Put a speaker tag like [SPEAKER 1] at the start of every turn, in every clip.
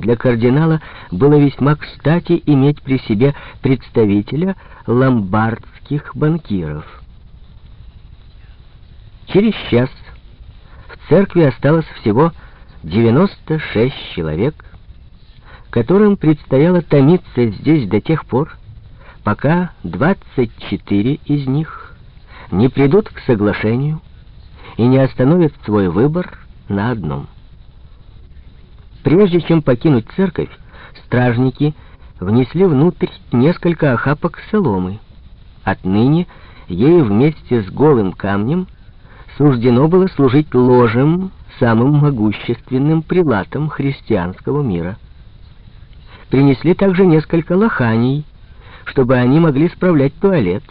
[SPEAKER 1] для кардинала было весьма кстати иметь при себе представителя ломбардских банкиров. Через час в церкви осталось всего 96 человек, которым предстояло томиться здесь до тех пор, пока 24 из них не придут к соглашению и не остановят свой выбор на одном. Прежде чем покинуть церковь, стражники внесли внутрь несколько охапок соломы. Отныне ей вместе с голым камнем суждено было служить ложем самым могущественным прилатом христианского мира. Принесли также несколько лоханий, чтобы они могли справлять туалет,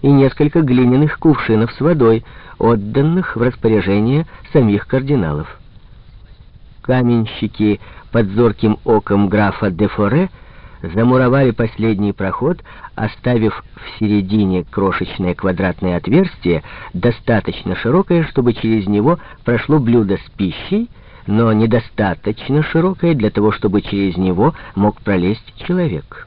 [SPEAKER 1] и несколько глиняных кувшинов с водой, отданных в распоряжение самих кардиналов. Каменщики под зорким оком графа де Форе замуровали последний проход, оставив в середине крошечное квадратное отверстие, достаточно широкое, чтобы через него прошло блюдо с пищей, но недостаточно широкое для того, чтобы через него мог пролезть человек.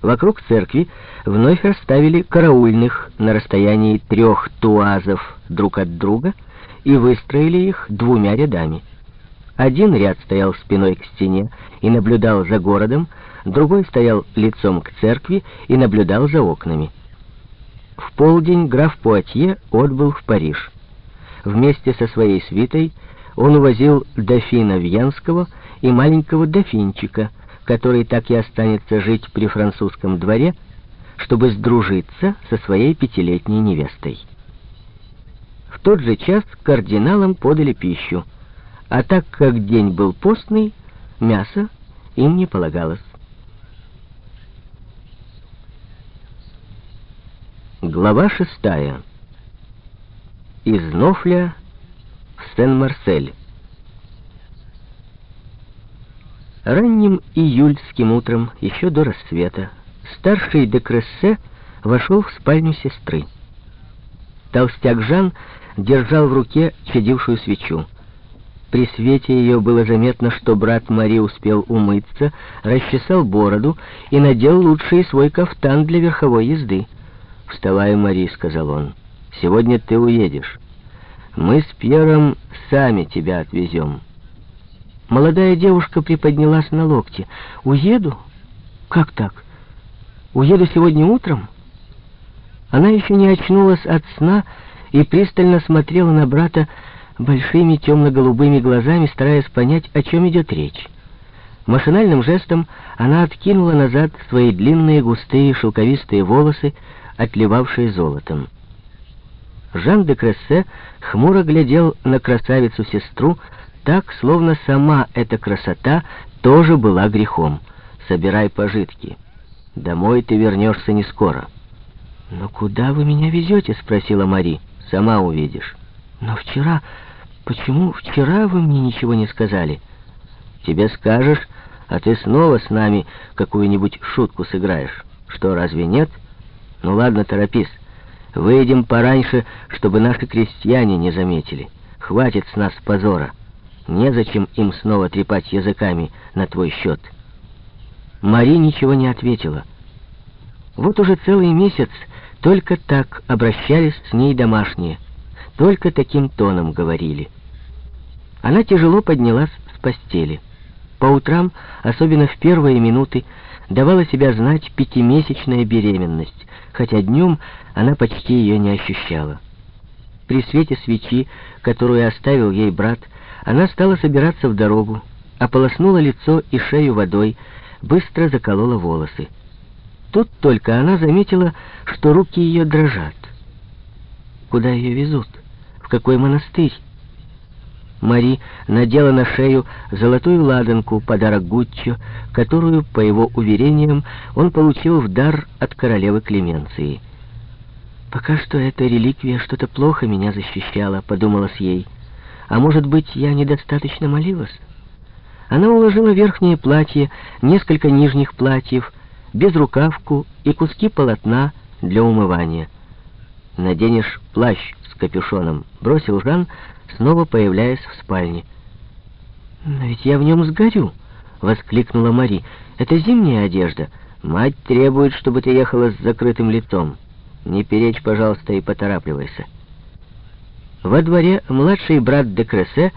[SPEAKER 1] Вокруг церкви вновь расставили караульных на расстоянии трех туазов друг от друга и выстроили их двумя рядами. Один ряд стоял спиной к стене и наблюдал за городом, другой стоял лицом к церкви и наблюдал за окнами. В полдень граф Пуатье отбыл в Париж. Вместе со своей свитой он увозил дофина Вьянского и маленького дофинчика, который так и останется жить при французском дворе, чтобы сдружиться со своей пятилетней невестой. В тот же час кардиналам подали пищу — а так как день был постный, мясо им не полагалось. Глава шестая. Из Нофля в Сен-Марсель. Ранним июльским утром, еще до рассвета, старший де Крессе вошел в спальню сестры. Толстяк Жан держал в руке чадившую свечу. При свете ее было заметно, что брат Мари успел умыться, расчесал бороду и надел лучший свой кафтан для верховой езды. «Вставай, Мари», — сказал он, — «сегодня ты уедешь. Мы с Пьером сами тебя отвезем». Молодая девушка приподнялась на локте. «Уеду? Как так? Уеду сегодня утром?» Она еще не очнулась от сна и пристально смотрела на брата, большими темно-голубыми глазами, стараясь понять, о чем идет речь. Машинальным жестом она откинула назад свои длинные густые шелковистые волосы, отливавшие золотом. Жан де Крессе хмуро глядел на красавицу-сестру, так, словно сама эта красота тоже была грехом. «Собирай пожитки. Домой ты вернешься не скоро». «Но куда вы меня везете?» — спросила Мари. «Сама увидишь». «Но вчера...» «Почему вчера вы мне ничего не сказали?» «Тебе скажешь, а ты снова с нами какую-нибудь шутку сыграешь. Что, разве нет? Ну ладно, торопись. Выйдем пораньше, чтобы наши крестьяне не заметили. Хватит с нас позора. Незачем им снова трепать языками на твой счет». Мари ничего не ответила. Вот уже целый месяц только так обращались с ней домашние, только таким тоном говорили. Она тяжело поднялась с постели. По утрам, особенно в первые минуты, давала себя знать пятимесячная беременность, хотя днем она почти ее не ощущала. При свете свечи, которую оставил ей брат, она стала собираться в дорогу, ополоснула лицо и шею водой, быстро заколола волосы. Тут только она заметила, что руки ее дрожат. Куда ее везут? В какой монастырь? Мари надела на шею золотую ладанку, подарок Гуччо, которую, по его уверениям, он получил в дар от королевы Клеменции. «Пока что эта реликвия что-то плохо меня защищала», — подумалось ей. «А может быть, я недостаточно молилась?» Она уложила верхнее платье, несколько нижних платьев, безрукавку и куски полотна для умывания. «Наденешь плащ с капюшоном», — бросил Жан, снова появляясь в спальне. «Но ведь я в нем сгорю!» — воскликнула Мари. «Это зимняя одежда. Мать требует, чтобы ты ехала с закрытым лицом. Не перечь, пожалуйста, и поторапливайся». Во дворе младший брат де Крессе